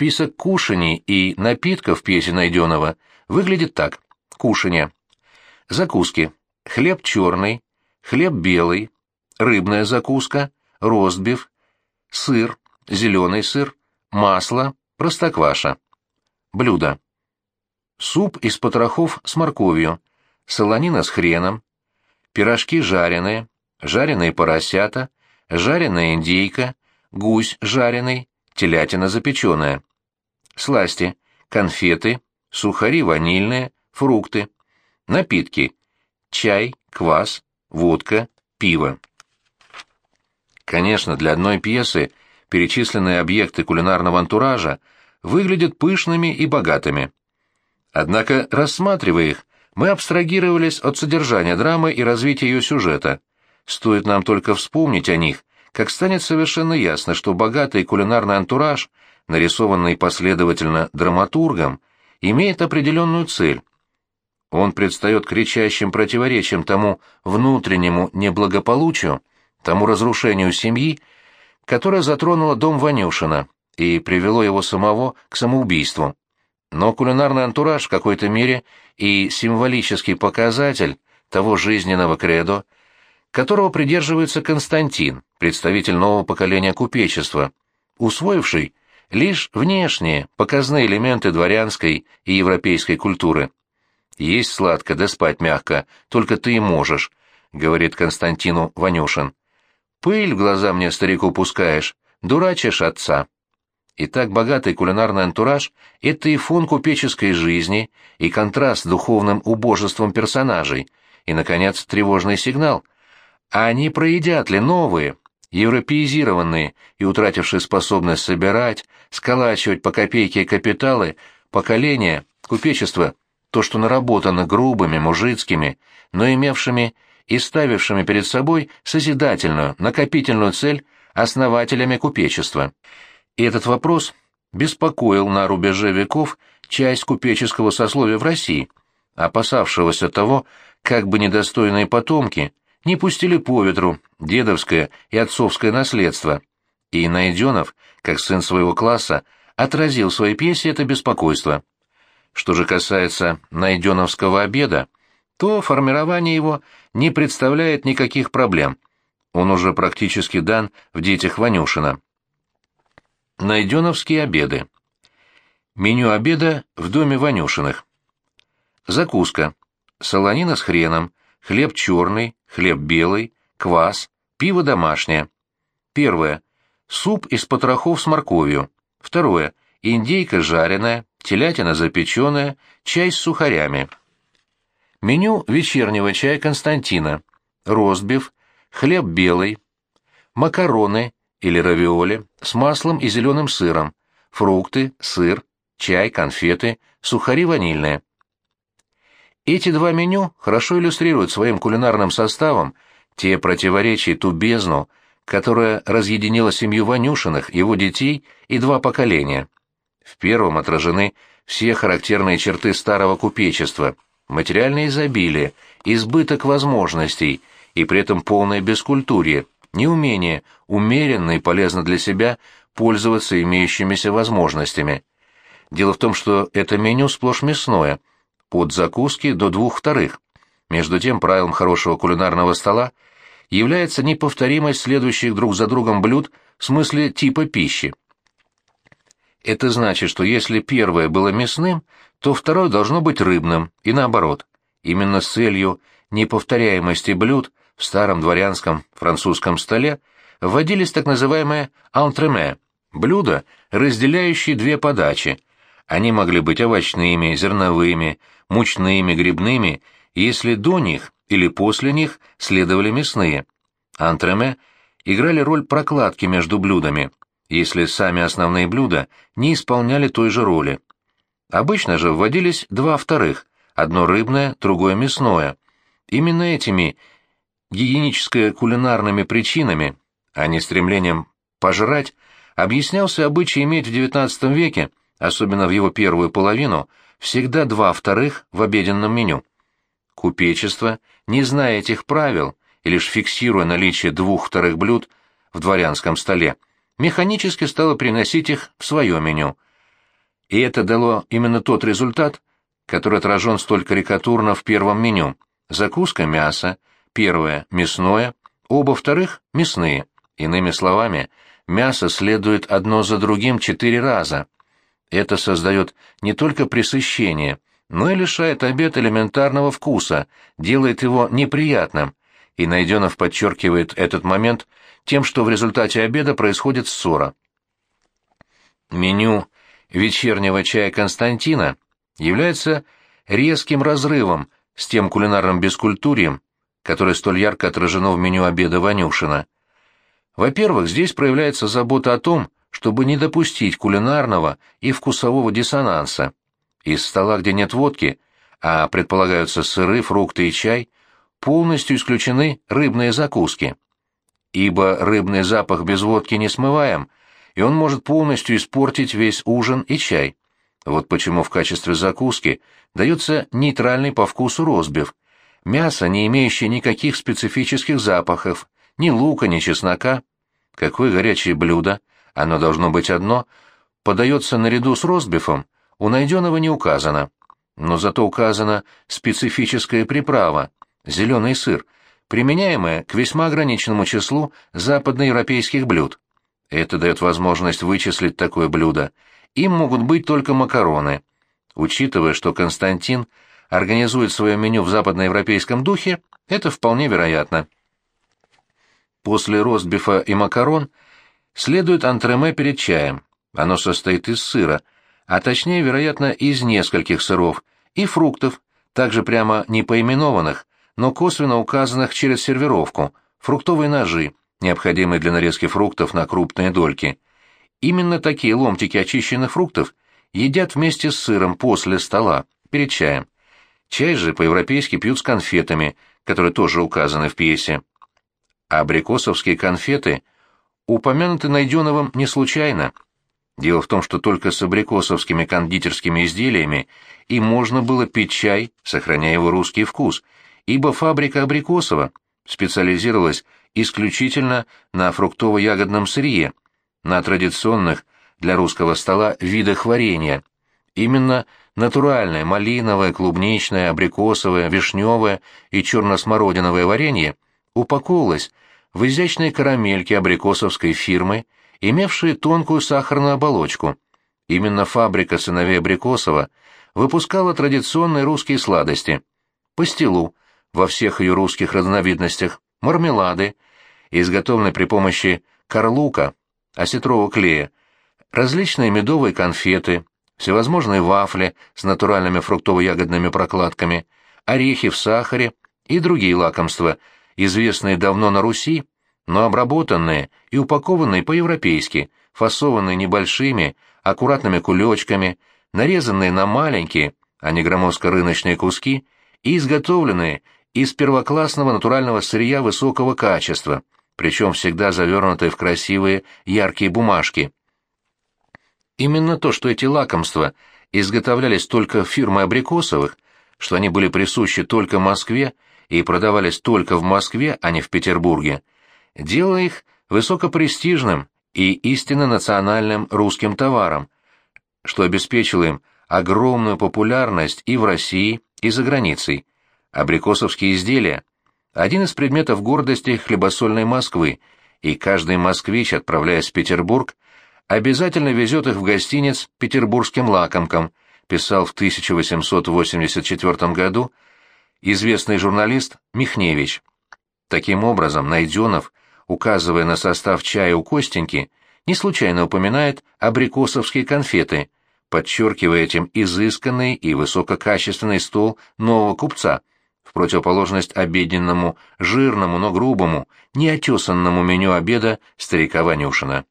Список кушаний и напитков пьесе Найденова выглядит так. Кушанья. Закуски. Хлеб черный, хлеб белый, рыбная закуска, ростбиф, сыр, зеленый сыр, масло, простокваша. Блюда. Суп из потрохов с морковью, солонина с хреном, пирожки жареные, жареные поросята, жареная индейка, гусь жареный, телятина запеченная. Сласти, конфеты, сухари ванильные, фрукты. Напитки. Чай, квас, водка, пиво. Конечно, для одной пьесы перечисленные объекты кулинарного антуража выглядят пышными и богатыми. Однако, рассматривая их, мы абстрагировались от содержания драмы и развития ее сюжета. Стоит нам только вспомнить о них, как станет совершенно ясно, что богатый кулинарный антураж, нарисованный последовательно драматургом, имеет определенную цель. Он предстает кричащим противоречием тому внутреннему неблагополучию, тому разрушению семьи, которое затронуло дом Ванюшина и привело его самого к самоубийству. Но кулинарный антураж в какой-то мере и символический показатель того жизненного кредо, которого придерживается Константин, представитель нового поколения купечества, усвоивший лишь внешние, показные элементы дворянской и европейской культуры. «Есть сладко, да спать мягко, только ты и можешь», — говорит Константину Ванюшин. «Пыль в глаза мне, старику, пускаешь, дурачишь отца». И так богатый кулинарный антураж — это и фон купеческой жизни, и контраст с духовным убожеством персонажей, и, наконец, тревожный сигнал. А они проедят ли новые, европеизированные и утратившие способность собирать, сколачивать по копейке капиталы, поколения, купечество, то, что наработано грубыми, мужицкими, но имевшими и ставившими перед собой созидательную, накопительную цель основателями купечества. И этот вопрос беспокоил на рубеже веков часть купеческого сословия в России, опасавшегося того, как бы недостойные потомки не пустили по ветру дедовское и отцовское наследство. И Найденов, как сын своего класса, отразил в своей пьесе это беспокойство. Что же касается Найденовского обеда, то формирование его не представляет никаких проблем. Он уже практически дан в детях Ванюшина. Найденовские обеды. Меню обеда в доме Ванюшиных. Закуска. Солонина с хреном, хлеб черный, хлеб белый, квас, пиво домашнее. Первое. Суп из потрохов с морковью. Второе. Индейка жареная, телятина запеченная, чай с сухарями. Меню вечернего чая Константина. Ростбиф, хлеб белый, макароны или равиоли с маслом и зеленым сыром, фрукты, сыр, чай, конфеты, сухари ванильные. Эти два меню хорошо иллюстрируют своим кулинарным составом те противоречия ту бездну, которая разъединила семью Ванюшиных, его детей и два поколения. В первом отражены все характерные черты старого купечества, материальное изобилие, избыток возможностей и при этом полное бескультурье, неумение умеренно и полезно для себя пользоваться имеющимися возможностями. Дело в том, что это меню сплошь мясное, от закуски до двух вторых. Между тем, правилом хорошего кулинарного стола является неповторимость следующих друг за другом блюд в смысле типа пищи. Это значит, что если первое было мясным, то второе должно быть рыбным, и наоборот. Именно с целью неповторяемости блюд в старом дворянском французском столе вводились так называемые антреме – блюда, разделяющие две подачи. Они могли быть овощными, зерновыми, мучными, грибными, если до них или после них следовали мясные. Антреме играли роль прокладки между блюдами, если сами основные блюда не исполняли той же роли. Обычно же вводились два вторых, одно рыбное, другое мясное. Именно этими гигиеническо-кулинарными причинами, а не стремлением пожрать, объяснялся обычай иметь в XIX веке, особенно в его первую половину, всегда два вторых в обеденном меню. Купечество, не зная этих правил и лишь фиксируя наличие двух вторых блюд в дворянском столе, механически стало приносить их в свое меню. И это дало именно тот результат, который отражен столь карикатурно в первом меню. Закуска – мясо, первое – мясное, оба вторых – мясные. Иными словами, мясо следует одно за другим четыре раза. Это создает не только пресыщение, но и лишает обед элементарного вкуса, делает его неприятным, и Найденов подчеркивает этот момент тем, что в результате обеда происходит ссора. Меню вечернего чая Константина является резким разрывом с тем кулинарным бескультурием, которое столь ярко отражено в меню обеда Ванюшина. Во-первых, здесь проявляется забота о том, чтобы не допустить кулинарного и вкусового диссонанса. Из стола, где нет водки, а предполагаются сыры, фрукты и чай, полностью исключены рыбные закуски. Ибо рыбный запах без водки не смываем, и он может полностью испортить весь ужин и чай. Вот почему в качестве закуски дается нейтральный по вкусу розбив, мясо, не имеющее никаких специфических запахов, ни лука, ни чеснока. Какое горячее блюдо, оно должно быть одно, подается наряду с розбифом, у найденного не указано. Но зато указана специфическая приправа, зеленый сыр, применяемая к весьма ограниченному числу западноевропейских блюд. Это дает возможность вычислить такое блюдо. Им могут быть только макароны. Учитывая, что Константин организует свое меню в западноевропейском духе, это вполне вероятно. После ростбифа и макарон следует антреме перед чаем. Оно состоит из сыра, а точнее, вероятно, из нескольких сыров, и фруктов, также прямо не поименованных, но косвенно указанных через сервировку, фруктовые ножи, необходимые для нарезки фруктов на крупные дольки. Именно такие ломтики очищенных фруктов едят вместе с сыром после стола, перед чаем. Чай же по-европейски пьют с конфетами, которые тоже указаны в пьесе. А абрикосовские конфеты упомянуты Найденовым не случайно. Дело в том, что только с абрикосовскими кондитерскими изделиями и можно было пить чай, сохраняя его русский вкус, ибо фабрика Абрикосова специализировалась исключительно на фруктово-ягодном сырье, на традиционных для русского стола видах варенья. Именно натуральное малиновое, клубничное, абрикосовое, вишневое и черно-смородиновое варенье упаковывалось в изящные карамельки абрикосовской фирмы, имевшие тонкую сахарную оболочку. Именно фабрика сыновей Абрикосова выпускала традиционные русские сладости – пастилу во всех ее русских разновидностях, мармелады, изготовленные при помощи карлука, осетрового клея, различные медовые конфеты, всевозможные вафли с натуральными фруктово-ягодными прокладками, орехи в сахаре и другие лакомства, известные давно на Руси, но обработанные и упакованные по-европейски, фасованные небольшими, аккуратными кулечками, нарезанные на маленькие, а не громоздко-рыночные куски, и изготовленные из первоклассного натурального сырья высокого качества, причем всегда завернутые в красивые яркие бумажки. Именно то, что эти лакомства изготовлялись только фирмой Абрикосовых, что они были присущи только Москве и продавались только в Москве, а не в Петербурге, делало их высокопрестижным и истинно национальным русским товаром, что обеспечило им огромную популярность и в России, и за границей. Абрикосовские изделия – один из предметов гордости хлебосольной Москвы, и каждый москвич, отправляясь в Петербург, обязательно везет их в гостиниц петербургским лакомкам, писал в 1884 году известный журналист Михневич. Таким образом, Найденов, указывая на состав чая у Костеньки, не случайно упоминает абрикосовские конфеты, подчеркивая этим изысканный и высококачественный стол нового купца – в противоположность обеденному, жирному, но грубому, неотесанному меню обеда старика Ванюшина.